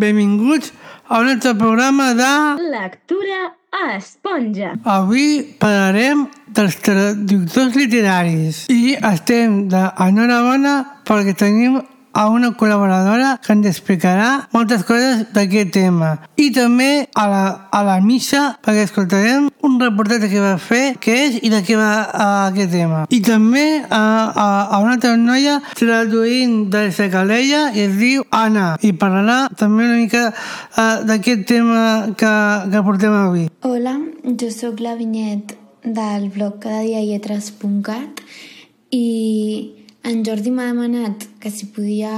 benvinguts a un altre programa de... Lectura a esponja. Avui parlarem dels traductors literaris i estem d'enhorabona perquè tenim a una col·laboradora que ens explicarà moltes coses d'aquest tema. I també a la, a la missa perquè escoltarem un reportatge que va fer què és i de què va a aquest tema. I també a, a, a una altra noia traduint de la Calella i es diu Anna i parlarà també una mica uh, d'aquest tema que, que portem avui. Hola, jo sóc la Vinyet del blog cadadialletres.cat i en Jordi m'ha demanat que si podia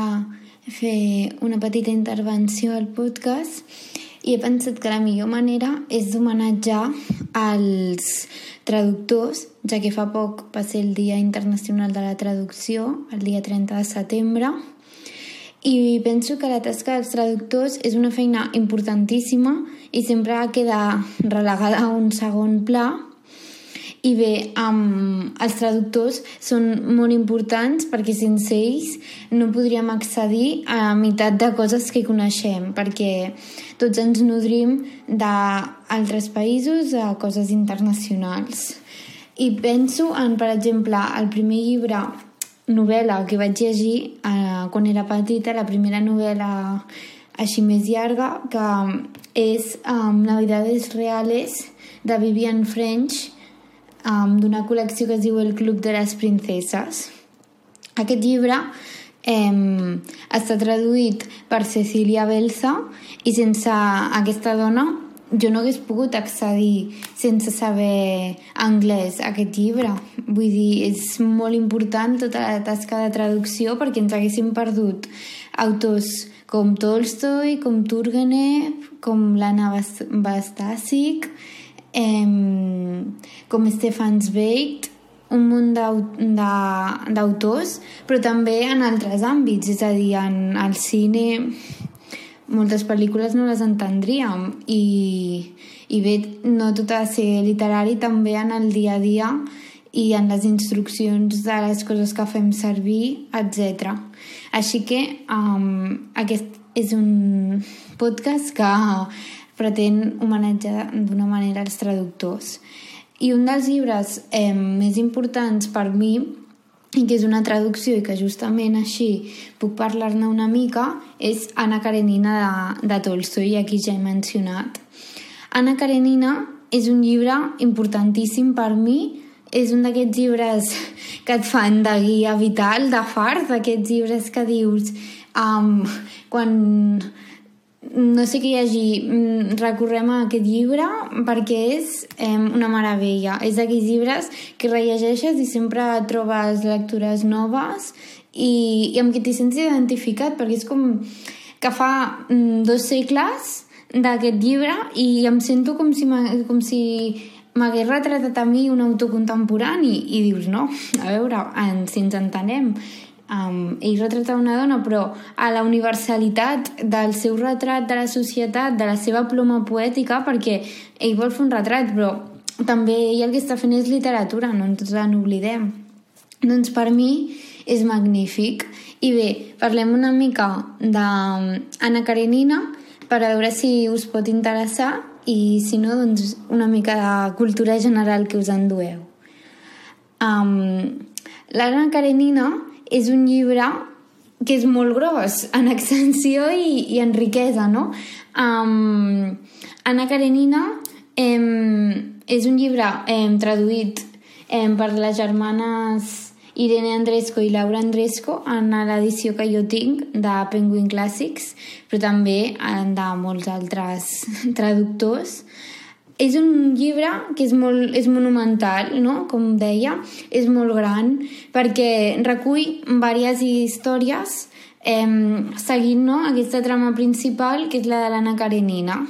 fer una petita intervenció al podcast i he pensat que la millor manera és d'homenatjar als traductors, ja que fa poc va ser el Dia Internacional de la Traducció, el dia 30 de setembre, i penso que la tasca dels traductors és una feina importantíssima i sempre ha quedat relegada a un segon pla i bé, um, els traductors són molt importants perquè sense ells no podríem accedir a meitat de coses que coneixem, perquè tots ens nodrim d'altres països, a coses internacionals. I penso en, per exemple, el primer llibre novel·la que vaig llegir eh, quan era petita, la primera novel·la així més llarga, que és um, Navidades Reales, de Vivian French, um, d'una col·lecció que es diu El Club de les Princeses. Aquest llibre eh, està traduït per Cecilia Belsa i sense aquesta dona jo no hagués pogut accedir sense saber anglès a aquest llibre. Vull dir, és molt important tota la tasca de traducció perquè ens haguéssim perdut autors com Tolstoi, com Turgenev, com l'Anna Bastàsic, eh, com Stefan Zweig, un munt d'autors, però també en altres àmbits, és a dir, en el cine moltes pel·lícules no les entendríem i, i bé, no tot ha de ser literari, també en el dia a dia i en les instruccions de les coses que fem servir, etc. Així que um, aquest és un podcast que pretén homenatjar d'una manera els traductors. I un dels llibres eh, més importants per mi i que és una traducció i que justament així puc parlar-ne una mica, és Anna Karenina de, de Tolstoi, aquí ja he mencionat. Anna Karenina és un llibre importantíssim per mi, és un d'aquests llibres que et fan de guia vital, de fart, d'aquests llibres que dius um, quan no sé què llegir, mm, recorrem a aquest llibre perquè és eh, una meravella. És d'aquells llibres que rellegeixes i sempre trobes lectures noves i, i amb què t'hi sents identificat perquè és com que fa mm, dos segles d'aquest llibre i em sento com si, com si retratat a mi un autor contemporani i dius, no, a veure, en, si ens entenem um, ell retrata una dona, però a la universalitat del seu retrat de la societat, de la seva ploma poètica, perquè ell vol fer un retrat, però també ell el que està fent és literatura, no ens n'oblidem. Doncs per mi és magnífic. I bé, parlem una mica d'Anna Karenina per a veure si us pot interessar i si no, doncs una mica de cultura general que us endueu. Um, L'Anna Karenina és un llibre que és molt gros en extensió i, i en riquesa, no? Um, Anna Karenina um, és un llibre um, traduït um, per les germanes Irene Andresco i Laura Andresco en l'edició que jo tinc de Penguin Classics, però també de molts altres traductors és un llibre que és, molt, és monumental, no? com deia, és molt gran, perquè recull diverses històries eh, seguint no? aquesta trama principal, que és la de l'Anna Karenina.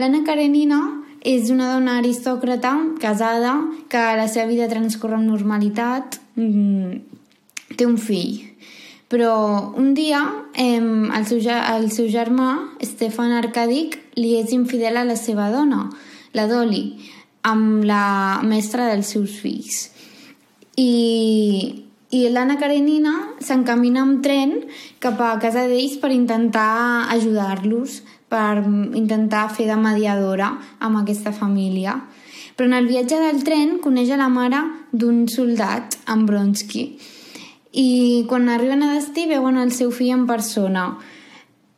L'Anna Karenina és una dona aristòcrata, casada, que la seva vida transcorre amb normalitat, mm, té un fill. Però un dia eh, el, seu, el seu germà, Stefan Arcadic, li és infidel a la seva dona, la Dolly, amb la mestra dels seus fills. I, i l'Anna Karenina s'encamina amb tren cap a casa d'ells per intentar ajudar-los, per intentar fer de mediadora amb aquesta família. Però en el viatge del tren coneix a la mare d'un soldat, en Bronsky, i quan arriben a destí veuen el seu fill en persona.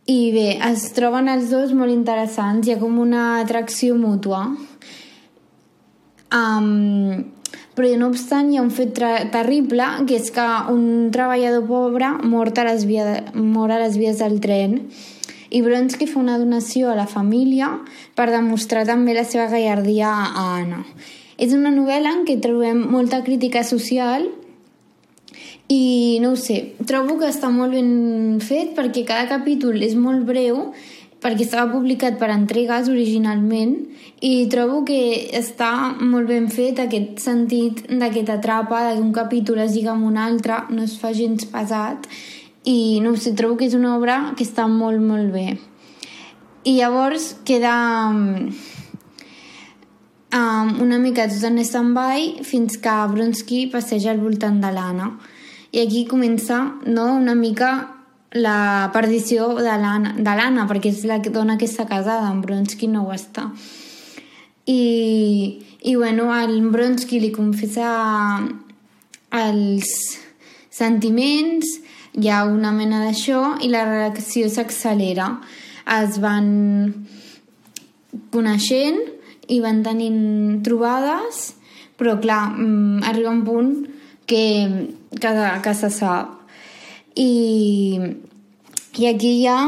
I bé, es troben els dos molt interessants, hi ha com una atracció mútua. Um, però no obstant hi ha un fet terrible que és que un treballador pobre mort a les, via, mor a les vies del tren i Bronsky fa una donació a la família per demostrar també la seva gallardia a Anna. És una novel·la en què trobem molta crítica social i no ho sé, trobo que està molt ben fet perquè cada capítol és molt breu perquè estava publicat per entregues originalment i trobo que està molt ben fet aquest sentit de que t'atrapa, capítol es lliga amb un altre, no es fa gens pesat i no sé, trobo que és una obra que està molt, molt bé. I llavors queda um, una mica tot en stand-by fins que Bronsky passeja al voltant de l'Anna. I aquí comença no, una mica la perdició de l'Anna, perquè és la dona que està casada, en Bronsky no ho està. I, i bueno, el Bronsky li confessa els sentiments, hi ha una mena d'això i la reacció s'accelera. Es van coneixent i van tenint trobades, però clar, mm, arriba un punt que, que, que se sap. I, i aquí ja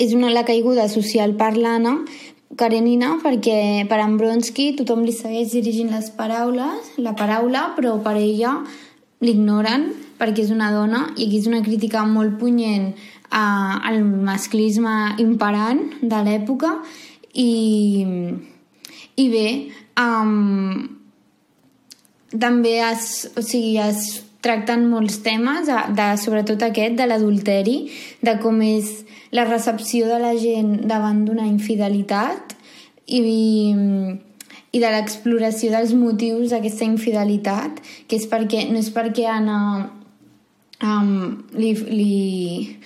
és una la caiguda social per l'Anna Karenina perquè per en Bronsky tothom li segueix dirigint les paraules, la paraula, però per ella l'ignoren perquè és una dona i aquí és una crítica molt punyent al masclisme imperant de l'època. I, i bé um, també es, o sigui, es tracten molts temes, de, sobretot aquest, de l'adulteri, de com és la recepció de la gent davant d'una infidelitat i, i de l'exploració dels motius d'aquesta infidelitat, que és perquè, no és perquè Anna um, li, li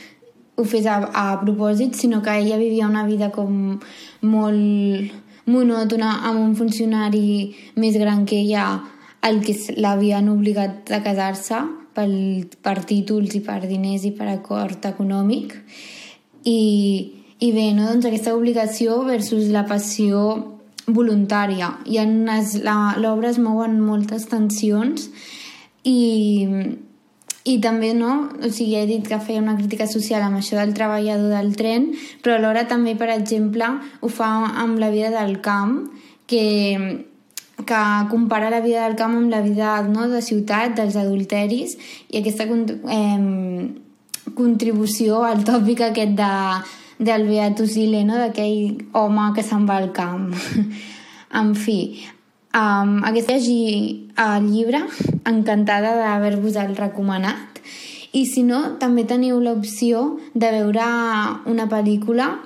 ho fes a, a propòsit, sinó que ella vivia una vida com molt monòtona amb un funcionari més gran que ella el que l'havien obligat a casar-se per, per títols i per diners i per acord econòmic i, i bé, no? doncs aquesta obligació versus la passió voluntària i en l'obra es mouen moltes tensions i, i també, no? O sigui, he dit que feia una crítica social amb això del treballador del tren, però alhora també, per exemple, ho fa amb la vida del camp, que que compara la vida del camp amb la vida no, de ciutat, dels adulteris, i aquesta eh, contribució al tòpic aquest de, del Beatus Ile, no? d'aquell home que se'n va al camp. en fi, um, aquest llegir el llibre, encantada d'haver-vos-el recomanat, i si no, també teniu l'opció de veure una pel·lícula,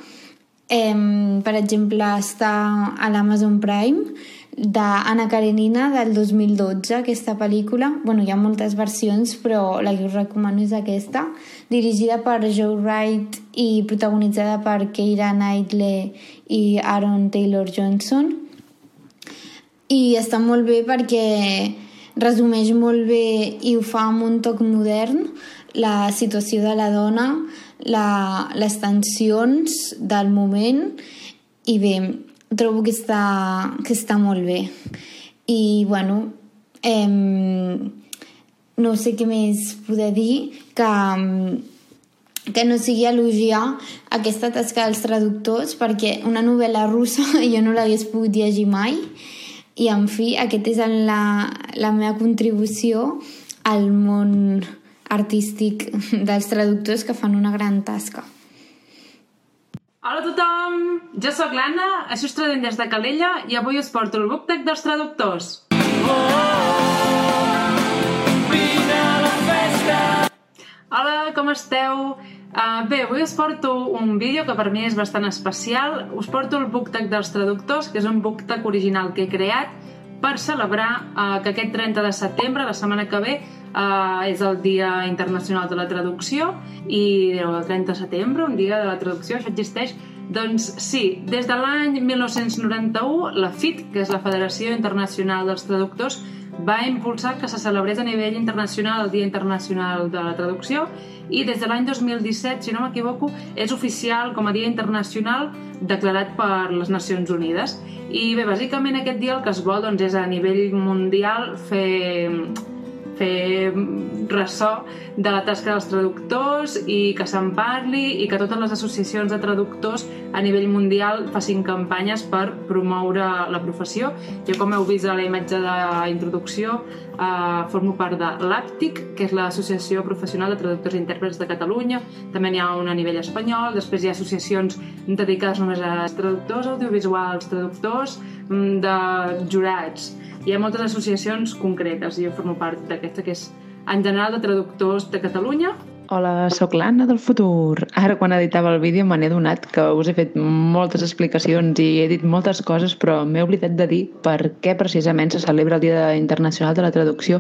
eh, per exemple, està a l'Amazon Prime, d'Anna Karenina del 2012, aquesta pel·lícula. bueno, hi ha moltes versions, però la que us recomano és aquesta, dirigida per Joe Wright i protagonitzada per Keira Knightley i Aaron Taylor-Johnson. I està molt bé perquè resumeix molt bé i ho fa amb un toc modern la situació de la dona, la, les tensions del moment i bé, trobo que està, que està molt bé. I, bueno, eh, no sé què més poder dir, que, que no sigui elogiar aquesta tasca dels traductors, perquè una novel·la russa jo no l'hagués pogut llegir mai, i, en fi, aquest és la, la meva contribució al món artístic dels traductors que fan una gran tasca. Hola a tothom! Jo sóc l'Anna, això és Traduint des de Calella i avui us porto el BookTech dels traductors. Oh, oh, oh, Hola, com esteu? Uh, bé, avui us porto un vídeo que per mi és bastant especial. Us porto el BookTech dels traductors, que és un BookTech original que he creat per celebrar uh, que aquest 30 de setembre, la setmana que ve, uh, és el Dia Internacional de la Traducció i el 30 de setembre, un dia de la traducció, això existeix doncs sí, des de l'any 1991 la FIT, que és la Federació Internacional dels Traductors, va impulsar que se celebrés a nivell internacional el Dia Internacional de la Traducció i des de l'any 2017, si no m'equivoco, és oficial com a Dia Internacional declarat per les Nacions Unides. I bé, bàsicament aquest dia el que es vol doncs, és a nivell mundial fer fer ressò de la tasca dels traductors i que se'n parli i que totes les associacions de traductors a nivell mundial facin campanyes per promoure la professió. Jo, com heu vist a la imatge d'introducció, eh, formo part de l'APTIC, que és l'Associació Professional de Traductors i Intèrprets de Catalunya. També n'hi ha una a nivell espanyol, després hi ha associacions dedicades només a traductors audiovisuals, traductors mm, de jurats, hi ha moltes associacions concretes jo formo part d'aquesta que és en general de traductors de Catalunya Hola, sóc l'Anna del futur. Ara, quan editava el vídeo, me n'he donat que us he fet moltes explicacions i he dit moltes coses, però m'he oblidat de dir per què precisament se celebra el Dia Internacional de la Traducció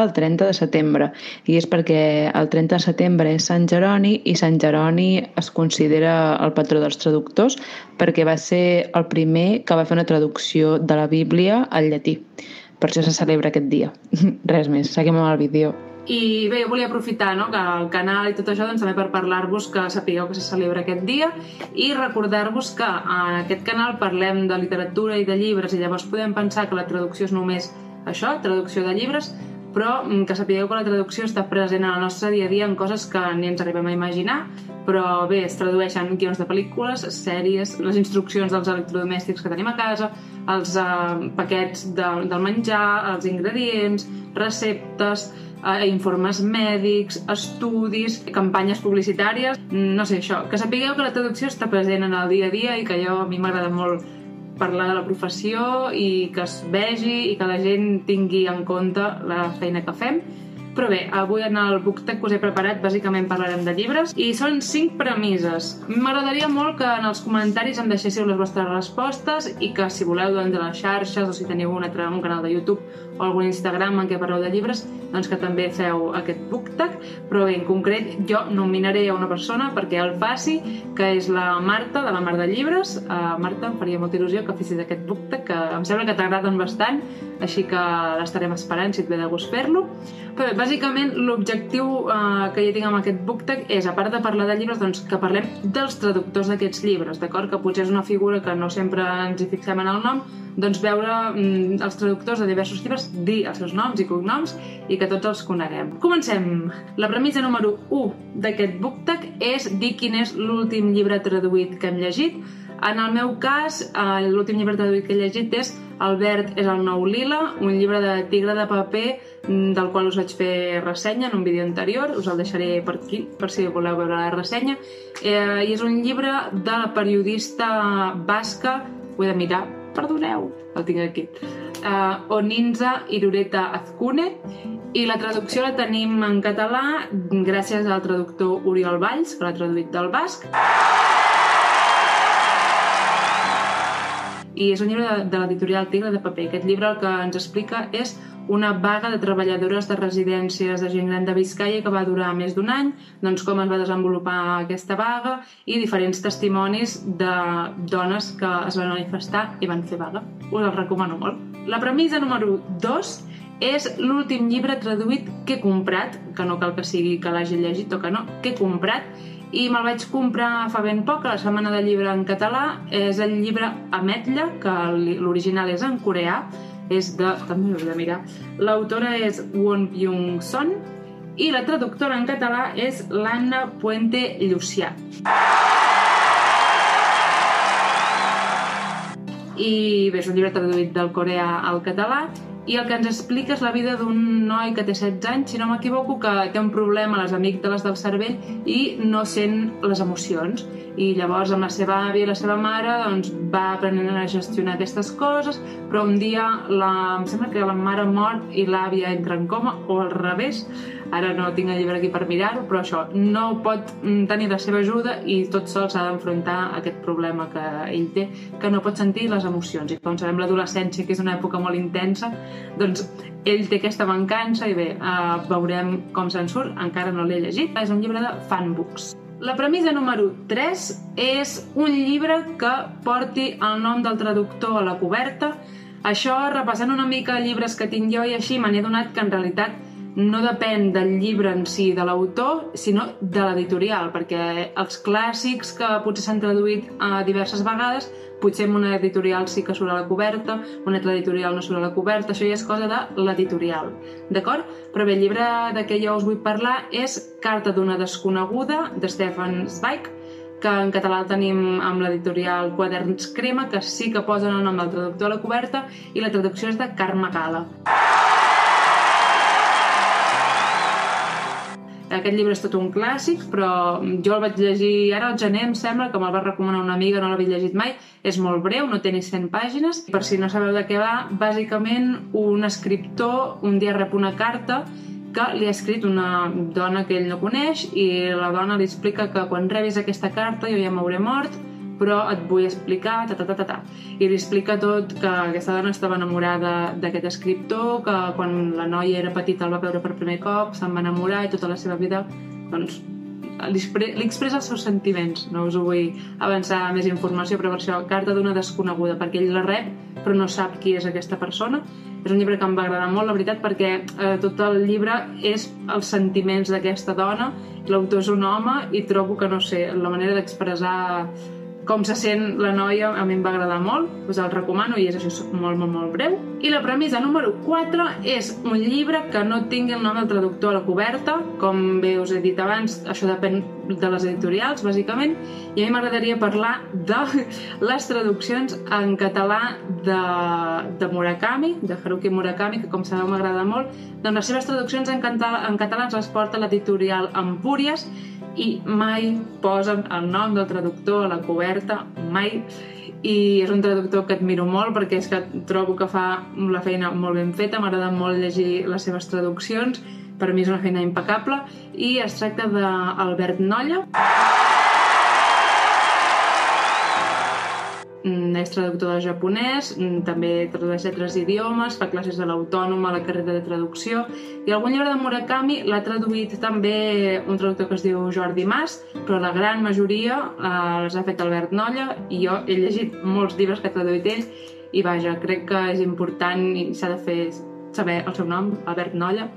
el 30 de setembre. I és perquè el 30 de setembre és Sant Jeroni i Sant Jeroni es considera el patró dels traductors perquè va ser el primer que va fer una traducció de la Bíblia al llatí. Per això se celebra aquest dia. Res més, seguim amb el vídeo. I bé, jo volia aprofitar no, que el canal i tot això doncs, també per parlar-vos que sapigueu que se celebra aquest dia i recordar-vos que en aquest canal parlem de literatura i de llibres i llavors podem pensar que la traducció és només això, traducció de llibres, però mm, que sapigueu que la traducció està present en el nostre dia a dia en coses que ni ens arribem a imaginar, però bé, es tradueixen guions de pel·lícules, sèries, les instruccions dels electrodomèstics que tenim a casa, els uh, paquets de, del menjar, els ingredients, receptes, eh, informes mèdics, estudis, campanyes publicitàries, no sé, això. Que sapigueu que la traducció està present en el dia a dia i que jo, a mi m'agrada molt parlar de la professió i que es vegi i que la gent tingui en compte la feina que fem però bé, avui en el BookTech que us he preparat bàsicament parlarem de llibres i són cinc premisses. M'agradaria molt que en els comentaris em deixéssiu les vostres respostes i que si voleu doncs, a les xarxes o si teniu un, altre, un canal de YouTube o algun Instagram en què parleu de llibres, doncs que també feu aquest BookTag, però bé, en concret jo nominaré a una persona perquè el faci, que és la Marta, de la Mar de Llibres. Uh, Marta, em faria molta il·lusió que fessis aquest BookTag, que em sembla que t'agraden bastant, així que l'estarem esperant si et ve de gust fer-lo. Però bé, bàsicament l'objectiu eh, que jo tinc amb aquest BookTag és, a part de parlar de llibres, doncs que parlem dels traductors d'aquests llibres, d'acord? Que potser és una figura que no sempre ens hi fixem en el nom, doncs veure mm, els traductors de diversos llibres, dir els seus noms i cognoms i que tots els coneguem. Comencem! La premissa número 1 d'aquest BookTag és dir quin és l'últim llibre traduït que hem llegit. En el meu cas, eh, l'últim llibre traduït que he llegit és El verd és el nou lila, un llibre de tigre de paper Mm, del qual us vaig fer ressenya en un vídeo anterior, us el deixaré per aquí, per si voleu veure la ressenya. Eh, I és un llibre de la periodista basca, ho he de mirar, perdoneu, el tinc aquí, eh, Oninza Irureta Azcune, i la traducció la tenim en català gràcies al traductor Oriol Valls, que l'ha traduït del basc. I és un llibre de, de l'editorial Tigre de Paper. Aquest llibre el que ens explica és una vaga de treballadores de residències de gent gran de Vizcaya que va durar més d'un any, doncs com es va desenvolupar aquesta vaga i diferents testimonis de dones que es van manifestar i van fer vaga. Us el recomano molt. La premissa número 2 és l'últim llibre traduït que he comprat, que no cal que sigui que l'hagi llegit o que no, que he comprat, i me'l vaig comprar fa ben poc, a la Setmana del Llibre en català. És el llibre Ametlla, que l'original és en coreà, és de... també ho de mirar. L'autora és Won Byung-son i la traductora en català és l'Anna Puente Llucià. I bé, és un llibre traduït del coreà al català i el que ens explica és la vida d'un noi que té 16 anys, si no m'equivoco, que té un problema a les amígdales del cervell i no sent les emocions i llavors amb la seva àvia i la seva mare doncs, va aprenent a gestionar aquestes coses però un dia la, em sembla que la mare mor i l'àvia entra en coma o al revés ara no tinc el llibre aquí per mirar-ho, però això, no pot mm, tenir la seva ajuda i tot sol s'ha d'enfrontar a aquest problema que ell té, que no pot sentir les emocions. I com sabem l'adolescència, que és una època molt intensa, doncs ell té aquesta mancança i bé, eh, veurem com se'n surt, encara no l'he llegit. És un llibre de fanbooks. La premissa número 3 és un llibre que porti el nom del traductor a la coberta. Això, repassant una mica llibres que tinc jo i així, me n'he donat que en realitat no depèn del llibre en si de l'autor, sinó de l'editorial, perquè els clàssics que potser s'han traduït a diverses vegades, potser en una editorial sí que surt a la coberta, una altra editorial no surt a la coberta, això ja és cosa de l'editorial, d'acord? Però bé, el llibre de què jo us vull parlar és Carta d'una desconeguda, de Stefan Zweig, que en català el tenim amb l'editorial Quaderns Crema, que sí que posen el nom del traductor a la coberta, i la traducció és de Carme Gala. Aquest llibre és tot un clàssic, però jo el vaig llegir ara al gener, em sembla, que me'l va recomanar una amiga, no l'havia llegit mai. És molt breu, no té ni 100 pàgines. Per si no sabeu de què va, bàsicament un escriptor un dia rep una carta que li ha escrit una dona que ell no coneix i la dona li explica que quan rebis aquesta carta jo ja m'hauré mort però et vull explicar, ta, ta, ta, ta, ta. I li explica tot que aquesta dona estava enamorada d'aquest escriptor, que quan la noia era petita el va veure per primer cop, se'n va enamorar i tota la seva vida, doncs, li expre- li expressa els seus sentiments. No us ho vull avançar més informació, però per això, carta d'una desconeguda, perquè ell la rep, però no sap qui és aquesta persona. És un llibre que em va agradar molt, la veritat, perquè eh, tot el llibre és els sentiments d'aquesta dona, l'autor és un home i trobo que, no sé, la manera d'expressar com se sent la noia a mi em va agradar molt, us el recomano i és això molt, molt, molt breu. I la premissa número 4 és un llibre que no tingui el nom del traductor a la coberta, com bé us he dit abans, això depèn de les editorials, bàsicament, i a mi m'agradaria parlar de les traduccions en català de, de Murakami, de Haruki Murakami, que com sabeu m'agrada molt, doncs les seves traduccions en, català, en català ens les porta l'editorial Empúries, i mai posen el nom del traductor a la coberta, mai. I és un traductor que admiro molt perquè és que trobo que fa la feina molt ben feta, m'agrada molt llegir les seves traduccions, per mi és una feina impecable. I es tracta d'Albert Nolla. Mm, és traductor de japonès, mm, també tradueix altres idiomes, fa classes de l'autònoma la carrera de traducció. I algun llibre de Murakami l'ha traduït també un traductor que es diu Jordi Mas, però la gran majoria eh, les ha fet Albert Nolla. I jo he llegit molts llibres que ha traduït ell. I vaja, crec que és important i s'ha de fer saber el seu nom, Albert Nolla,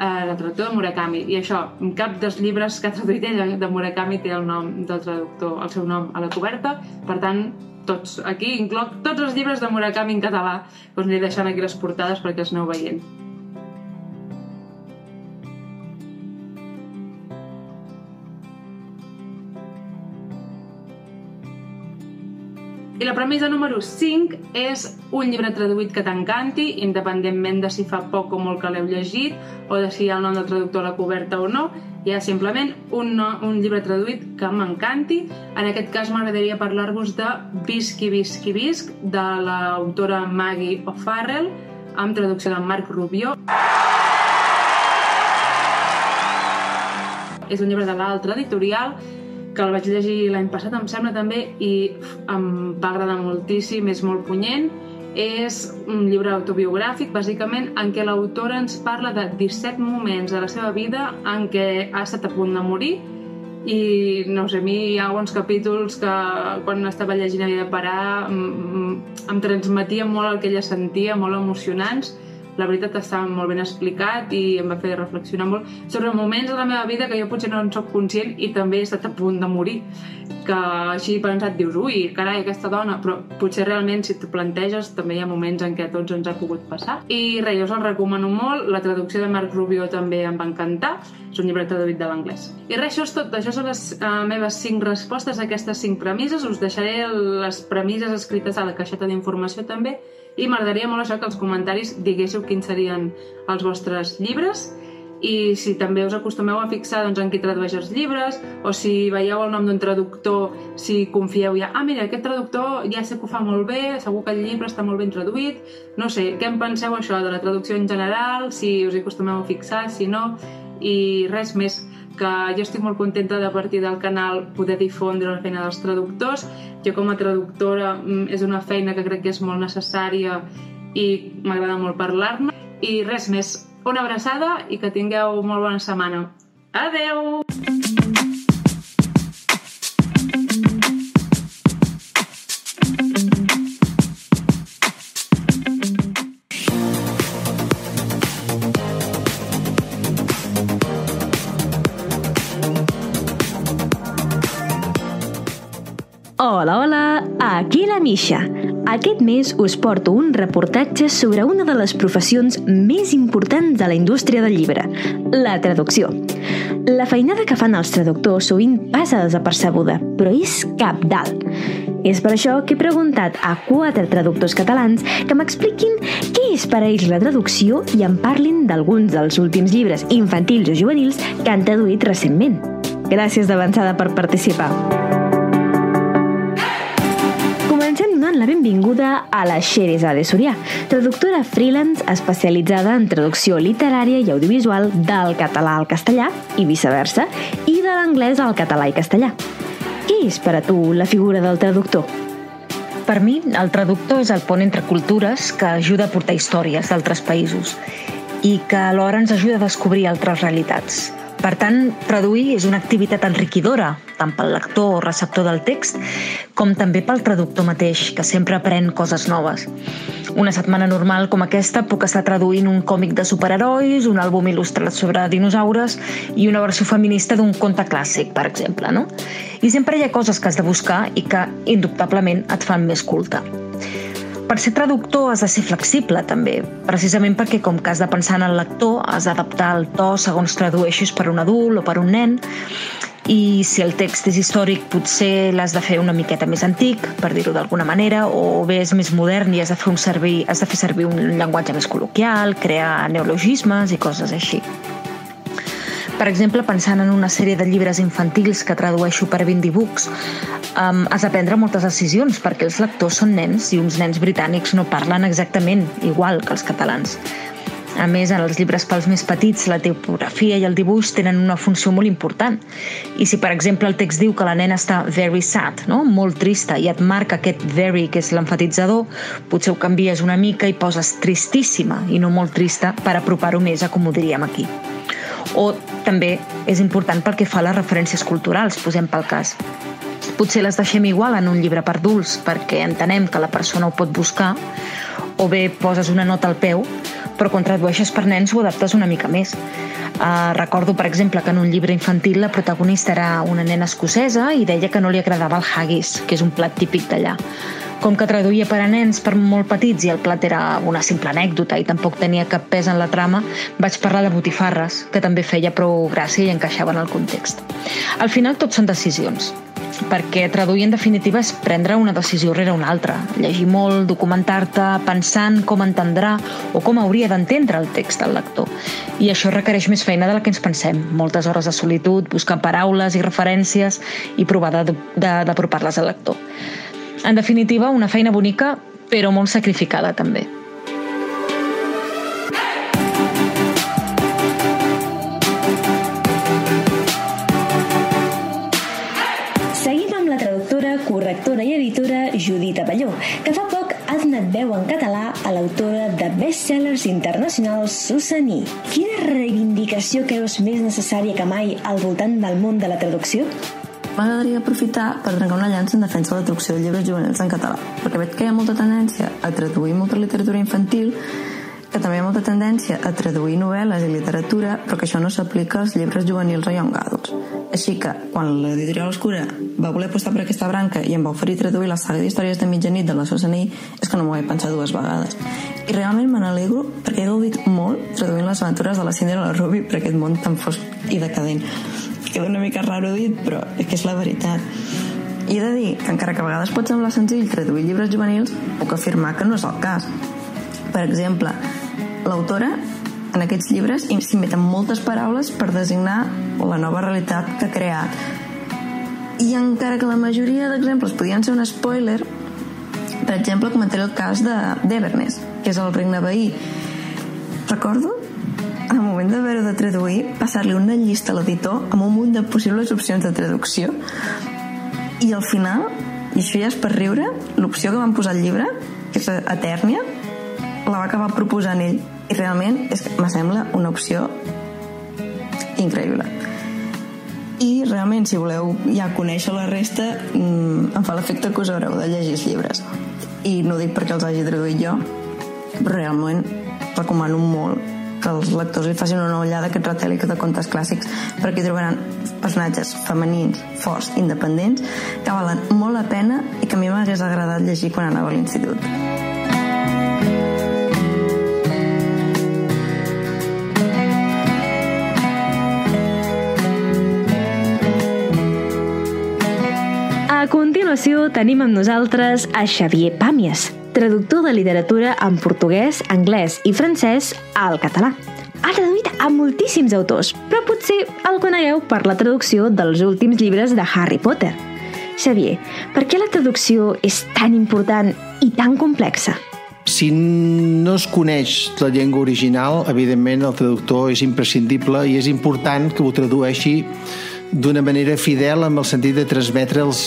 eh, el traductor de Murakami. I això, cap dels llibres que ha traduït ell de Murakami té el nom del traductor, el seu nom a la coberta, per tant, tots. Aquí incloc tots els llibres de Murakami en català. Us aniré deixant aquí les portades perquè els aneu veient. I la premissa número 5 és un llibre traduït que t'encanti, independentment de si fa poc o molt que l'heu llegit, o de si hi ha el nom del traductor a la coberta o no. Hi ha simplement un, no, un llibre traduït que m'encanti. En aquest cas m'agradaria parlar-vos de Visqui, Visqui, Visc, de l'autora Maggie O'Farrell, amb traducció de Marc Rubio. És un llibre de l'altra editorial que el vaig llegir l'any passat, em sembla també, i em va agradar moltíssim, és molt punyent. És un llibre autobiogràfic, bàsicament, en què l'autora ens parla de 17 moments de la seva vida en què ha estat a punt de morir i no sé, a mi hi ha alguns capítols que quan estava llegint havia de parar em transmetia molt el que ella sentia, molt emocionants la veritat estava molt ben explicat i em va fer reflexionar molt sobre moments de la meva vida que jo potser no en sóc conscient i també he estat a punt de morir. Que així pensat dius ui, carai, aquesta dona, però potser realment si t'ho planteges també hi ha moments en què a tots ens ha pogut passar. I res, jo us el recomano molt. La traducció de Marc Rubio també em va encantar. És un llibre traduït de l'anglès. I res, això és tot, això són les uh, meves cinc respostes a aquestes cinc premisses. Us deixaré les premisses escrites a la caixeta d'informació també i m'agradaria molt això que els comentaris diguéssiu quins serien els vostres llibres i si també us acostumeu a fixar doncs, en qui tradueix els llibres o si veieu el nom d'un traductor si confieu ja, ah mira, aquest traductor ja sé que ho fa molt bé, segur que el llibre està molt ben traduït no sé, què en penseu això de la traducció en general si us hi acostumeu a fixar, si no i res més que jo estic molt contenta de partir del canal poder difondre la feina dels traductors. Jo com a traductora mm, és una feina que crec que és molt necessària i m'agrada molt parlar-ne. I res més, una abraçada i que tingueu molt bona setmana. Adeu! Hola, hola, aquí la Misha. Aquest mes us porto un reportatge sobre una de les professions més importants de la indústria del llibre, la traducció. La feinada que fan els traductors sovint passa desapercebuda, però és cap dalt. És per això que he preguntat a quatre traductors catalans que m'expliquin què és per a ells la traducció i en parlin d'alguns dels últims llibres infantils o juvenils que han traduït recentment. Gràcies d'avançada per participar. Donant la benvinguda a la Xeresade Sorià, traductora freelance especialitzada en traducció literària i audiovisual del català al castellà i viceversa, i de l'anglès al català i castellà. Què és per a tu la figura del traductor? Per mi, el traductor és el pont entre cultures que ajuda a portar històries d'altres països i que alhora ens ajuda a descobrir altres realitats. Per tant, traduir és una activitat enriquidora, tant pel lector o receptor del text, com també pel traductor mateix, que sempre aprèn coses noves. Una setmana normal com aquesta puc estar traduint un còmic de superherois, un àlbum il·lustrat sobre dinosaures i una versió feminista d'un conte clàssic, per exemple, no? I sempre hi ha coses que has de buscar i que, indubtablement, et fan més culta. Per ser traductor has de ser flexible, també, precisament perquè com que has de pensar en el lector, has d'adaptar el to segons tradueixis per un adult o per un nen, i si el text és històric potser l'has de fer una miqueta més antic, per dir-ho d'alguna manera, o bé és més modern i has de fer, un servir, has de fer servir un llenguatge més col·loquial, crear neologismes i coses així. Per exemple, pensant en una sèrie de llibres infantils que tradueixo per Bindi Books, um, has de prendre moltes decisions perquè els lectors són nens i uns nens britànics no parlen exactament igual que els catalans. A més, en els llibres pels més petits, la tipografia i el dibuix tenen una funció molt important. I si, per exemple, el text diu que la nena està very sad, no? molt trista, i et marca aquest very, que és l'enfatitzador, potser ho canvies una mica i poses tristíssima i no molt trista per apropar-ho més a com ho diríem aquí. O també és important pel que fa les referències culturals, posem pel cas. Potser les deixem igual en un llibre per adults perquè entenem que la persona ho pot buscar, o bé poses una nota al peu, però quan tradueixes per nens ho adaptes una mica més. Uh, recordo, per exemple, que en un llibre infantil la protagonista era una nena escocesa i deia que no li agradava el haggis, que és un plat típic d'allà. Com que traduïa per a nens per molt petits i el plat era una simple anècdota i tampoc tenia cap pes en la trama, vaig parlar de botifarres, que també feia prou gràcia i encaixava en el context. Al final tot són decisions, perquè traduir en definitiva és prendre una decisió rere una altra, llegir molt, documentar-te, pensant com entendrà o com hauria d'entendre el text del lector. I això requereix més feina de la que ens pensem, moltes hores de solitud, buscar paraules i referències i provar d'apropar-les al lector. En definitiva, una feina bonica, però molt sacrificada també. Correctora i editora Judit Avelló, que fa poc ha donat veu en català a l'autora de bestsellers internacionals Susaní. Quina reivindicació creus més necessària que mai al voltant del món de la traducció? M'agradaria aprofitar per trencar una llança en defensa de la traducció de llibres juvenils en català, perquè veig que hi ha molta tendència a traduir molta literatura infantil, que també hi ha molta tendència a traduir novel·les i literatura, però que això no s'aplica als llibres juvenils o young adults. Així que, quan l'editorial Oscura va voler apostar per aquesta branca i em va oferir traduir la saga d'històries de mitjanit de la Susaní, és que no m'ho vaig pensar dues vegades. I realment me n'alegro perquè he gaudit molt traduint les aventures de la Cinderella la Ruby per aquest món tan fosc i decadent queda una mica raro dit, però és que és la veritat. I he de dir que encara que a vegades pot semblar senzill traduir llibres juvenils, puc afirmar que no és el cas. Per exemple, l'autora en aquests llibres s'inventen moltes paraules per designar la nova realitat que ha creat. I encara que la majoria d'exemples podien ser un spoiler, per exemple, comentaré el cas de d'Everness, que és el regne veí. Recordo, el moment d'haver-ho de traduir, passar-li una llista a l'editor amb un munt de possibles opcions de traducció i al final, i això ja és per riure, l'opció que van posar al llibre, que és Etèrnia, la va acabar proposant ell. I realment és que me sembla una opció increïble. I realment, si voleu ja conèixer la resta, mmm, em fa l'efecte que us haureu de llegir els llibres. I no dic perquè els hagi traduït jo, però realment recomano molt que els lectors li facin una ullada a aquest retèl·lic de contes clàssics perquè hi trobaran personatges femenins, forts, independents que valen molt la pena i que a mi m'hagués agradat llegir quan anava a l'institut. A continuació tenim amb nosaltres a Xavier Pàmies, traductor de literatura en portuguès, anglès i francès al català. Ha traduït a moltíssims autors, però potser el conegueu per la traducció dels últims llibres de Harry Potter. Xavier, per què la traducció és tan important i tan complexa? Si no es coneix la llengua original, evidentment el traductor és imprescindible i és important que ho tradueixi d'una manera fidel amb el sentit de transmetre els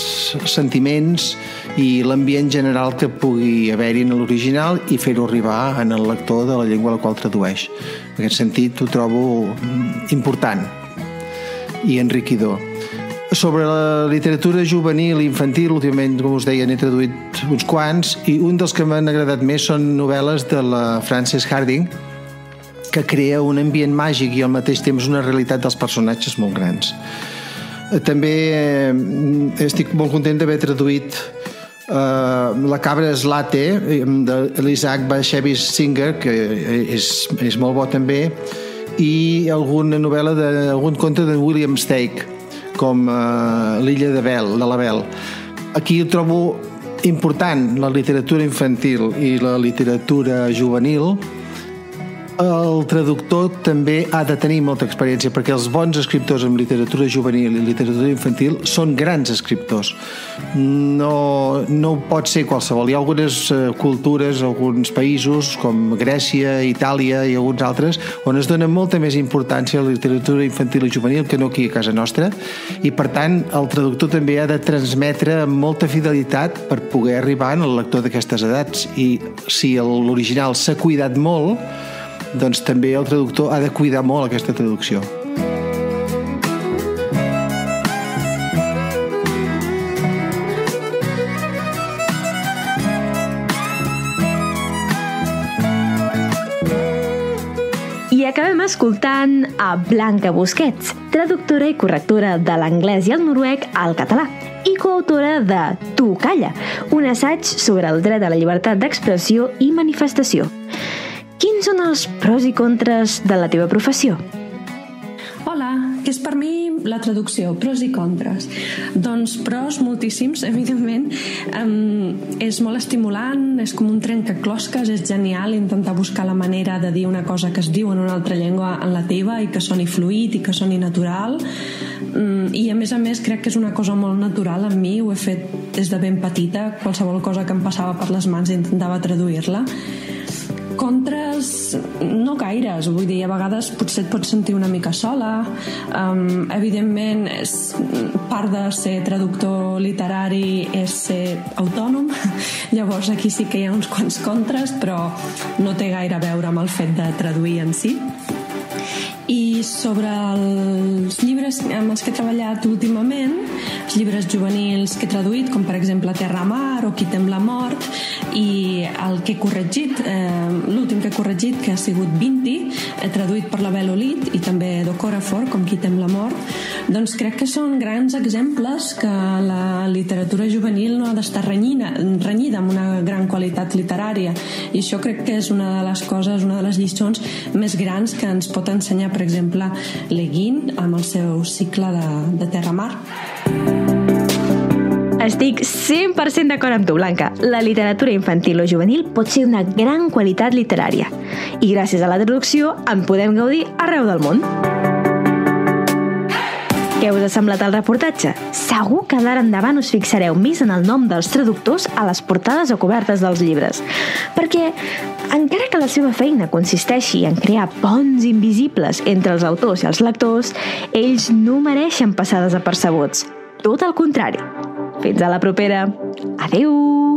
sentiments i l'ambient general que pugui haver-hi en l'original i fer-ho arribar en el lector de la llengua a la qual tradueix. En aquest sentit ho trobo important i enriquidor. Sobre la literatura juvenil i infantil, últimament, com us deia, n'he traduït uns quants i un dels que m'han agradat més són novel·les de la Frances Harding, que crea un ambient màgic i al mateix temps una realitat dels personatges molt grans. També eh, estic molt content d'haver traduït uh, La cabra eslate de l'Isaac Bashevis Singer que és, és molt bo també i alguna novel·la d'algun conte de William Stake com uh, l'illa de Bel, de la Bel aquí ho trobo important la literatura infantil i la literatura juvenil el traductor també ha de tenir molta experiència perquè els bons escriptors en literatura juvenil i literatura infantil són grans escriptors. No, no pot ser qualsevol. Hi ha algunes eh, cultures alguns països com Grècia, Itàlia i alguns altres on es dona molta més importància a la literatura infantil i juvenil que no aquí a casa nostra i per tant el traductor també ha de transmetre amb molta fidelitat per poder arribar al lector d'aquestes edats. I si l'original s'ha cuidat molt doncs també el traductor ha de cuidar molt aquesta traducció. I acabem escoltant a Blanca Busquets, traductora i correctora de l'anglès i el noruec al català i coautora de Tu calla, un assaig sobre el dret a la llibertat d'expressió i manifestació. Quins són els pros i contres de la teva professió? Hola, és per mi la traducció? Pros i contres? Doncs pros moltíssims, evidentment. Um, és molt estimulant, és com un trencaclosques, és genial intentar buscar la manera de dir una cosa que es diu en una altra llengua en la teva i que soni fluid i que soni natural. Um, I a més a més crec que és una cosa molt natural en mi, ho he fet des de ben petita, qualsevol cosa que em passava per les mans intentava traduir-la contres no gaires. Vull dir, a vegades potser et pots sentir una mica sola. Um, evidentment és, part de ser traductor literari és ser autònom. Llavors aquí sí que hi ha uns quants contres però no té gaire a veure amb el fet de traduir en si sobre els llibres amb els que he treballat últimament, els llibres juvenils que he traduït, com per exemple Terra Mar o Qui tem la mort, i el que he corregit, eh, l'últim que he corregit, que ha sigut 20, he traduït per la Bel Olit i també d'Ocorafor, com Qui tem la mort, doncs crec que són grans exemples que la literatura juvenil no ha d'estar renyida, renyida amb una gran qualitat literària i això crec que és una de les coses, una de les lliçons més grans que ens pot ensenyar per exemple, Leguin amb el seu cicle de, de terra-mar. Estic 100% d'acord amb tu, Blanca. La literatura infantil o juvenil pot ser una gran qualitat literària. I gràcies a la traducció en podem gaudir arreu del món. Què us ha semblat el reportatge? Segur que d'ara endavant us fixareu més en el nom dels traductors a les portades o cobertes dels llibres. Perquè, encara que la seva feina consisteixi en crear ponts invisibles entre els autors i els lectors, ells no mereixen passar desapercebuts. Tot el contrari. Fins a la propera. Adeu!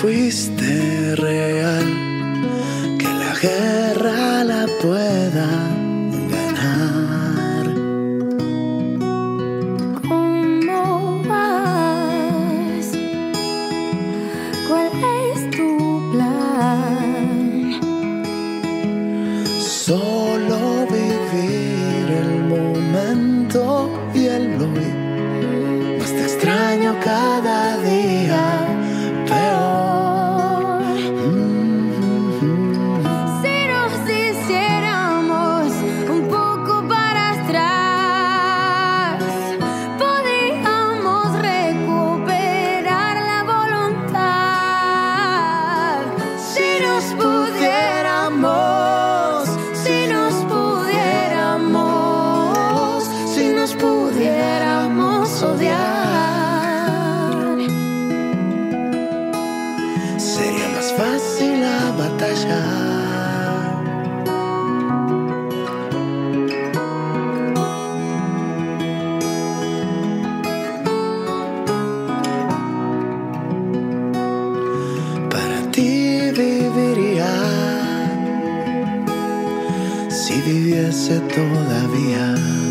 Fuiste viviese todavía.